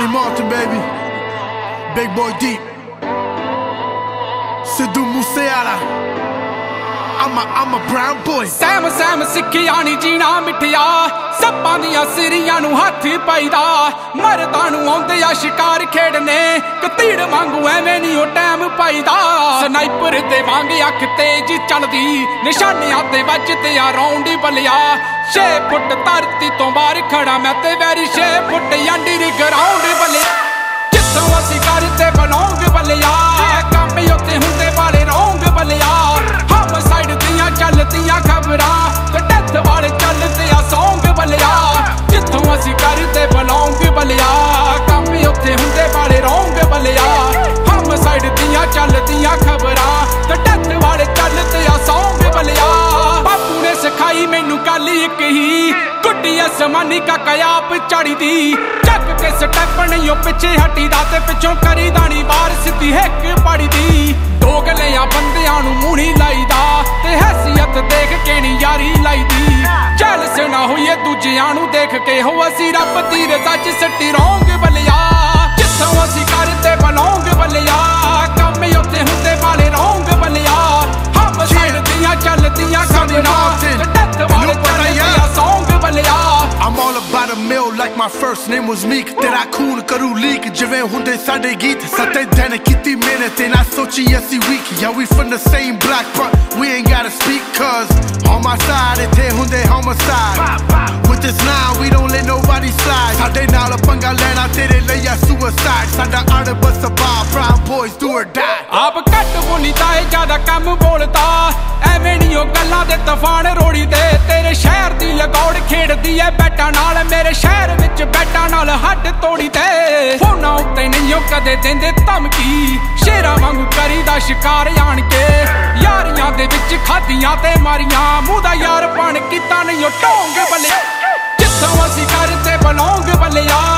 Johnny Martin, baby. Big Boy Deep. Sidhu Moose ਵਾਲਾ I'm a, I'm a brown boy. ਸੈਮ ਸੈਮ ਸਿੱਖਿਆ ਨਹੀਂ ਜੀਣਾ ਮਿੱਠਿਆ ਸੱਪਾਂ ਦੀਆਂ ਸਿਰੀਆਂ ਨੂੰ ਹੱਥ ਪਾਈਦਾ ਮਰਦਾਂ ਨੂੰ ਆਉਂਦੇ ਆ ਸ਼ਿਕਾਰ ਖੇਡਨੇ ਕਤੀੜ ਵਾਂਗੂ ਐਵੇਂ ਨਹੀਂ ਉਹ ਟਾਈਮ ਪਾਈਦਾ। ਸਨਾਈਪਰ ਤੇ ਵਾਂਗ ਅੱਖ ਤੇਜ਼ ਚੱਲਦੀ। ਨਿਸ਼ਾਨਿਆਂ ਤੇ ਵੱਜਦੇ ਆ ਰੌਂਡ ਬਲਿਆ। 6 ਫੁੱਟ ਧਰਤੀ ਤੋਂ ਬਾਹਰ ਖੜਾ ਮੈਂ ਤੇ ਵੈਰੀ 6 ਫੁੱਟ ਅੰਡਰ ਗਰਾਊਂਡ ਬਲਿਆ। ਗੁੱਡੀ ਕਾ ਕਿਆਪ ਚੜੀ ਚੱਕ ਕੇ ਸਟੈਪ ਨਹੀਂ ਉਹ ਪਿੱਛੇ ਹਟੀਦਾ ਤੇ ਪਿੱਛੋਂ ਕਰੀਦਾ ਨਹੀਂ ਬਾਹਰ ਸਿੱਧੀ ਹਿੱਕ ਪੜੀ ਦੀ। ਦੋਗਲਿਆਂ ਬੰਦਿਆਂ ਨੂੰ ਮੂਹਣੀ ਲਾਈਦਾ ਤੇ ਹੈਸੀਅਤ ਦੇਖ ਕੇ ਨਹੀਂ ਯਾਰੀ ਲਾਈਦੀ। ਜੈਲਸ ਨਾ ਹੋਈਏ ਦੂਜਿਆਂ ਨੂੰ ਦੇਖ ਕੇ ਹੋ ਅਸੀਂ ਰੱਬ ਦੀ ਰਜ਼ਾ ਚ ਸੱਟੀ wrong my first name was Meek ਤੇਰਾ ਖੂਨ ਕਰੂ ਲੀਕ ਜਿਵੇਂ ਹੁੰਦੇ ਸਾਡੇ ਗੀਤ ਸੱਤੇ ਦਿਨ ਕੀਤੀ ਮਿਹਨਤ ਤੇ ਨਾ ਸੋਚੀ ਅਸੀਂ weak yeah we from the same block but we ain't gotta speak cause on my side ਇੱਥੇ ਹੁੰਦੇ homicide with this line we don't let nobody slide ਸਾਡੇ ਨਾਲ ਪੰਗਾ ਲੈਣਾ ਤੇਰੇ ਲਈ ਆ suicide ਸਾਡਾ ਅੜਬ ਸਬਾ brown boys do or die ਆਪ ਘੱਟ ਬੋਲੀਦਾ ਏ ਜ਼ਿਆਦਾ ਕੰਮ ਬੋਲਦਾ। ਐਵੇਂ ਨਹੀਂ ਉਹ ਗੱਲਾਂ ਦੇ ਤੂਫਾਨ ਰੋੜੀ ਦੇ। ਤੇਰੇ ਸ਼ਹਿਰ ਦੀ ਲਗੌੜ ਖੇਡਦੀ ਐ ਬੈਟਾਂ ਨਾਲ। ਮੇਰੇ ਸ਼ਹਿਰ ਵਿੱਚ ਬੈਟਾਂ ਨਾਲ ਹੱਡ ਤੋੜੀ ਤੇ। ਫੋਨਾਂ ਉੱਤੇ ਨਹੀਂ ਉਹ ਕਦੇ ਦਿੰਦੇ ਧਮਕੀ। ਸ਼ੇਰਾਂ ਵਾਂਗੂ ਕਰੀਦਾ ਸ਼ਿਕਾਰ ਆਣ ਕੇ। ਯਾਰੀਆਂ ਦੇ ਵਿੱਚ ਖਾਦੀਆਂ ਤੇ ਮਾਰੀਆਂ। ਮੂੰਹ ਦਾ ਯਾਰ ਬਣ ਕੀਤਾ ਨਹੀਂ ਉਹ ਢੋਂਗ ਬੱਲੇ ਜਿੱਥੋਂ ਅਸੀਂ ਕਰਦੇ ਬਲੌਂਗ ਬੱਲਿਆ।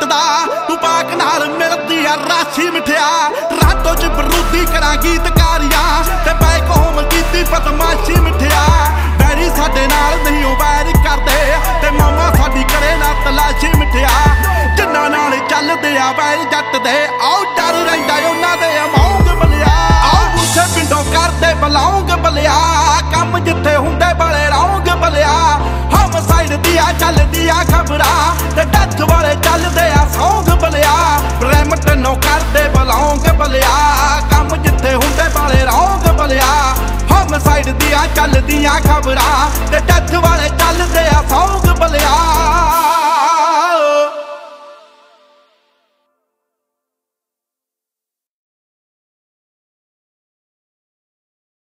ਨਾਮ ਤੂੰ ਪਾਕ ਨਾਲ ਮਿਲਦੀ ਆ ਰਾਸ਼ੀ ਮਿਠਿਆ। ਰਾਤੋਂ ਚ ਬਰੂਦੀ ਕਰਾਂ ਗੀਤਕਾਰੀਆਂ। ਸਾਈਡ ਦੀਆਂ ਚੱਲਦੀਆਂ ਖਬਰਾਂ ਤੇ ਡੱਥ ਵਾਲੇ ਚੱਲਦੇ ਆ, ਸੌਂਗ ਬਲਿਆ। ਪ੍ਰੇਮਟ ਨੋ ਕਰਦੇ ਬਲੌਂਗ ਬਲਿਆ। ਕੰਮ ਜਿੱਥੇ ਹੁੰਦੇ ਬਾਲੇ ਰੌਂਗ ਬਲਿਆ। ਹਮ ਸਾਈਡ ਦੀਆਂ ਚੱਲਦੀਆਂ ਖਬਰਾਂ ਤੇ ਡੱਥ ਵਾਲੇ ਚੱਲਦੇ ਆ, ਸੌਂਗ ਬਲਿਆ।